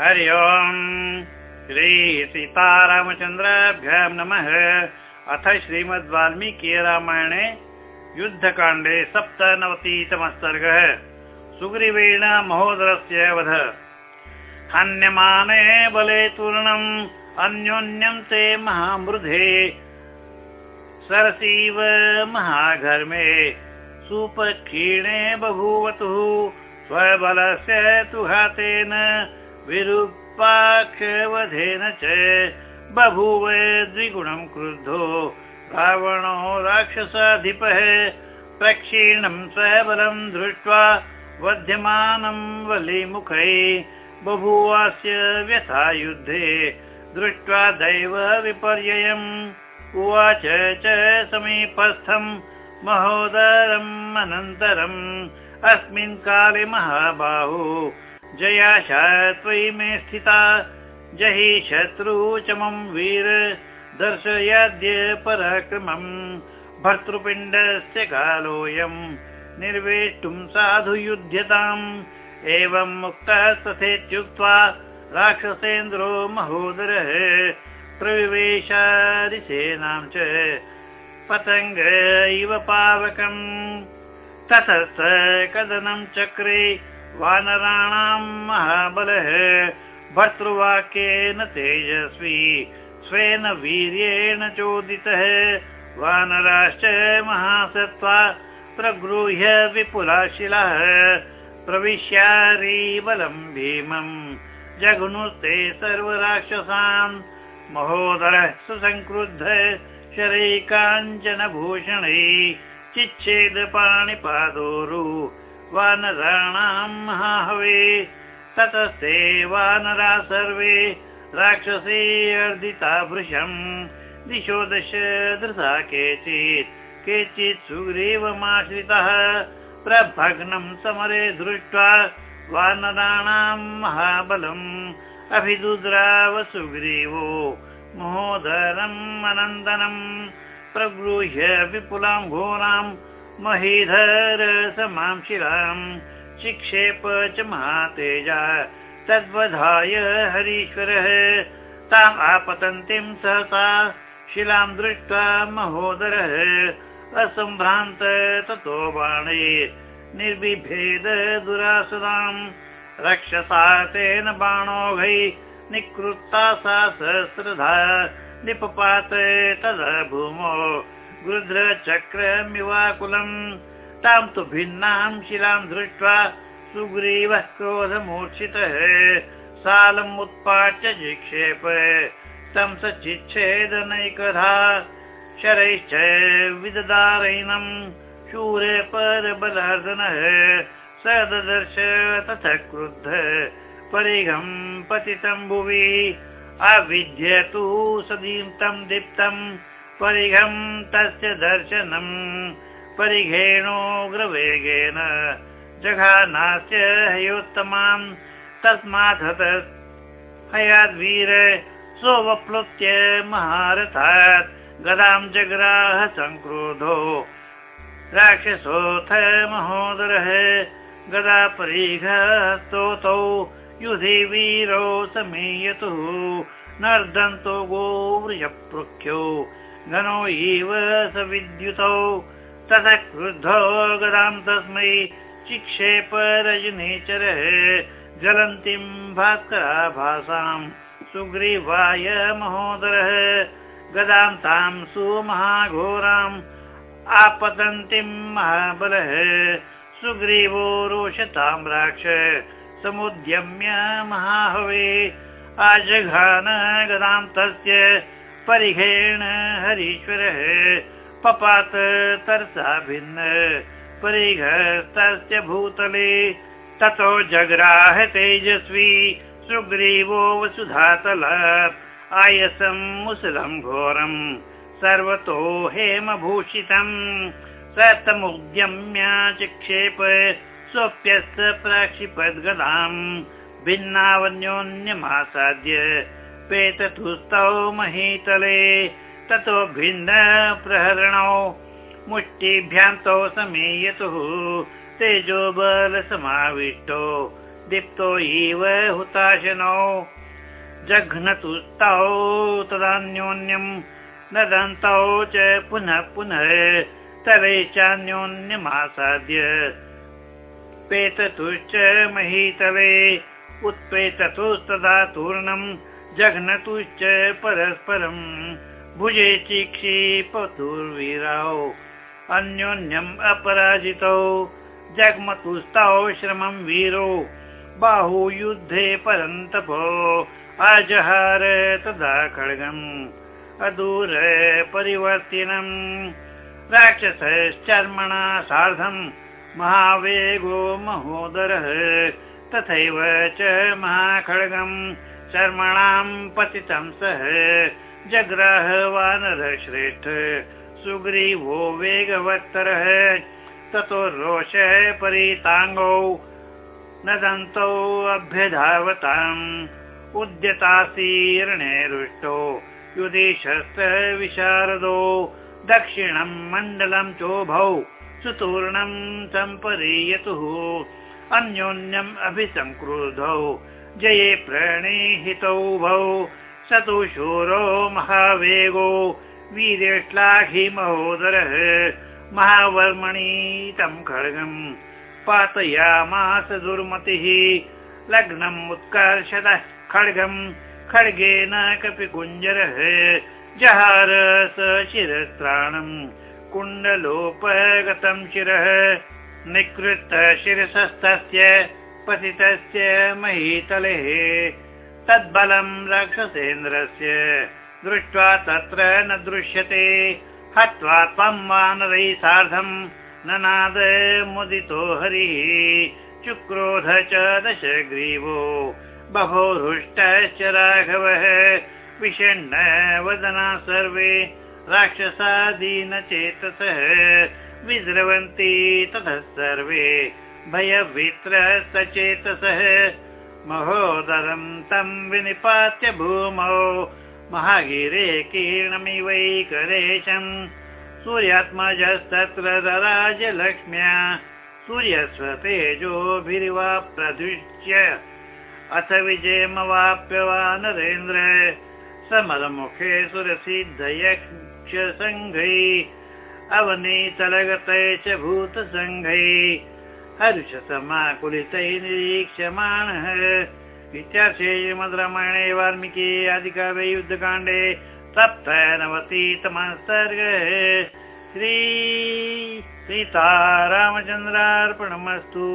हरि ओम्। श्री सीतारामचन्द्राभ्यां नमः। अथ श्रीमद् वाल्मीकि रामायणे युद्धकाण्डे सप्तनवतितमः सर्गः सुग्रीवेण महोदरस्य वध। हन्यमाने बले तूर्णम् अन्योन्यं ते महामृधे। सरसीव महाघर्मे सुपक्षीणे बभूवतुः स्वबलस्य तु घातेन विरूपाक्षवधेन च बभूव द्विगुणं क्रुद्धो। रावणो राक्षसाधिपः प्रक्षीणं स्वबलं दृष्ट्वा वध्यमानं वलिमुखै बभूवास्य व्यथा युद्धे दृष्ट्वा दैव विपर्ययम् उवाच च समीपस्थम् महोदरम् अनन्तरम् अस्मिन् काले महाबाहु जयाशा त्वयि मे स्थिता। जहि शत्रु च मम वीर। दर्शयाद्य पराक्रमम् भर्तृपिण्डस्य कालोऽयम् निर्वेष्टुं साधु युध्यताम्। एवम् मुक्तः तथेत्युक्त्वा राक्षसेन्द्रो महोदरः प्रविवेशादिसेनां च पतङ्ग इव पावकम्। ततस्त कदनं चक्रे वानराणां महाबलः भर्तृवाक्येन तेजस्वी स्वेन वीर्येण चोदितः वानराश्च महासत्त्वा प्रगृह्य विपुलाशिलाः प्रविश्यारी बलं भीमम् जघुनुस्ते सर्वराक्षसान् महोदरः सुसङ्क्रुद्ध शरैकाञ्चनभूषणै चिच्छेद पाणिपादोरु वानराणां महाहवे ततस्ते वानरा सर्वे राक्षसे अर्दिता भृशम् दिशो दश धृता केचित् केचित् सुग्रीवमाश्रितः प्रभग्नं समरे दृष्ट्वा वानराणां महाबलम् अभिदुद्राव सुग्रीवो महोदरम् अनन्दनम् प्रगृह्य विपुलां घोरां महीधर समां शिलां शिक्षेप च महातेजा तद्वधाय हरीश्वरः। ताम् आपतन्तीं सहसा शिलां दृष्ट्वा महोदरः। असम्भ्रान्त ततो बाणे निर्विभेद दुरासदां रक्षसा तेन बाणोघै निकृत्ता सा सहस्रधा निपपात तदा भूमो गृध्रचक्रमिवाकुलम् तां तु भिन्नां शिलां दृष्ट्वा सुग्रीवः क्रोधमूर्छितः। सालम् उत्पाट्य जिक्षेप। तं स चिच्छेदनैकधा। शरैश्च विददारैनम् शूरे परबलार्दनः स ददर्श तथ क्रुद्ध। परिघम् पतितं भुवि। अविद्य तु सदीं तं दीप्तम् परिघं तस्य दर्शनम्। परिघेणोग्रवेगेन जघानास्य हयोत्तमान् तस्मात् हयाद्वीर सोऽवप्लुत्य महारथात्। गदां जग्राह सङ्क्रोधो राक्षसोऽथ महोदरः गदा परिघस्तोतौ। युधि वीरौ समीयतुः। नर्दन्तो गोवृषपृख्यो घनो इव स विद्युतौ ततः क्रुद्धो गदां तस्मै चिक्षेप रजनीचरः ज्वलन्तीं भास्कराभासां सुग्रीवाय महोदरः। गदां तां सुमहाघोराम् आपतन्तीं महाबलः। सुग्रीवो रोषतां राक्ष समुद्यम्य महाहवे। आजघान गदां तस्य परिघेण हरीश्वरः पपात तरसा भिन्न। परिघस्तस्य भूतले ततो जग्राह तेजस्वी सुग्रीवो वसुधातलात् आयसं मुसलं घोरम् सर्वतो हेमभूषितम् स तमुद्यम्य चिक्षेप स्वप्यस्य प्राक्षिपद्गदाम् भिन्नावन्योन्यमासाद्य पेततुस्तौ महीतले ततो भिन्न प्रहरणौ। मुष्टिभ्यान्तौ समीयतुः तेजो बलसमाविष्टो दीप्तो इव हुताशनौ। जघ्नतु स्तौ तदान्योन्यम् न दन्तौ च पुनः पुनः तले चान्योन्यमासाद्य। पेततुश्च महीतले उत्पेततुस्तदा तूर्णम् जघ्नतुश्च परस्परम् भुजे चिक्षिपतुर्वीरौ अन्योन्यम् अपराजितौ जग्मतुस्तौ श्रमम् वीरो। बाहुयुद्धे परन्तपो अजहार तदा खड्गम्। अदूर परिवर्तिनम् राक्षसश्चर्मणा सार्धम्। महावेगो महोदरः तथैव च महाखड्गम् चर्मणाम् पतितं सः जग्राह वानर श्रेष्ठ सुग्रीवो वेगवत्तरः ततो रोषः परिताङ्गौ न दन्तौ अभ्यधावताम्। उद्यतासीर्णे रुष्टो युधिशस्त्र विशारदो दक्षिणम् मण्डलम् चोभौ सुतूर्णम् सम्परीयतुः। अन्योन्यम् अभिसङ्क्रुधौ जये प्रणीहितौ भौ। स तु शूरो महावेगो। वीर्यश्लाघि महोदरः। महावर्मणि तं खड्गम् पातयामास दुर्मतिः। लग्नम् उत्कर्षतः खड्गम् खड्गेन कपिकुञ्जरः जहार स शिरस्त्राणम् कुण्डलोपगतम् शिरः। निकृत शिरसस्तस्य पतितस्य महीतले। तद्बलम् राक्षसेन्द्रस्य। दृष्ट्वा तत्र न दृश्यते। हत्वा त्वम् वानरैः सार्धम् ननाद मुदितो हरिः। चुक्रोध च दशग्रीवो। बभो हृष्टश्च राघवः। विषण्ण वदना सर्वे। राक्षसादीनचेतसः। विद्रवन्ति ततः सर्वे भयवित्र सचेतसः महोदरम् तम् विनिपात्य भूमौ महागिरे कीर्णमिवैकरेशम् सूर्यात्मजस्तत्र दराजलक्ष्म्या सूर्यस्वतेजोभिरिवाप्रदृश्य अथ विजयमवाप्य वा नरेन्द्र समरमुखे सुरसिद्धयक्षसङ्घै अवनीतलगतै च भूतसङ्घै हर्षसमाकुलितैः निरीक्ष्यमाणः इत्यार्थे श्रीमद्रामायणे वाल्मीकि आदिकाव्ये युद्धकाण्डे सप्तनवतितमः सर्गः श्री सीतारामचन्द्रार्पणमस्तु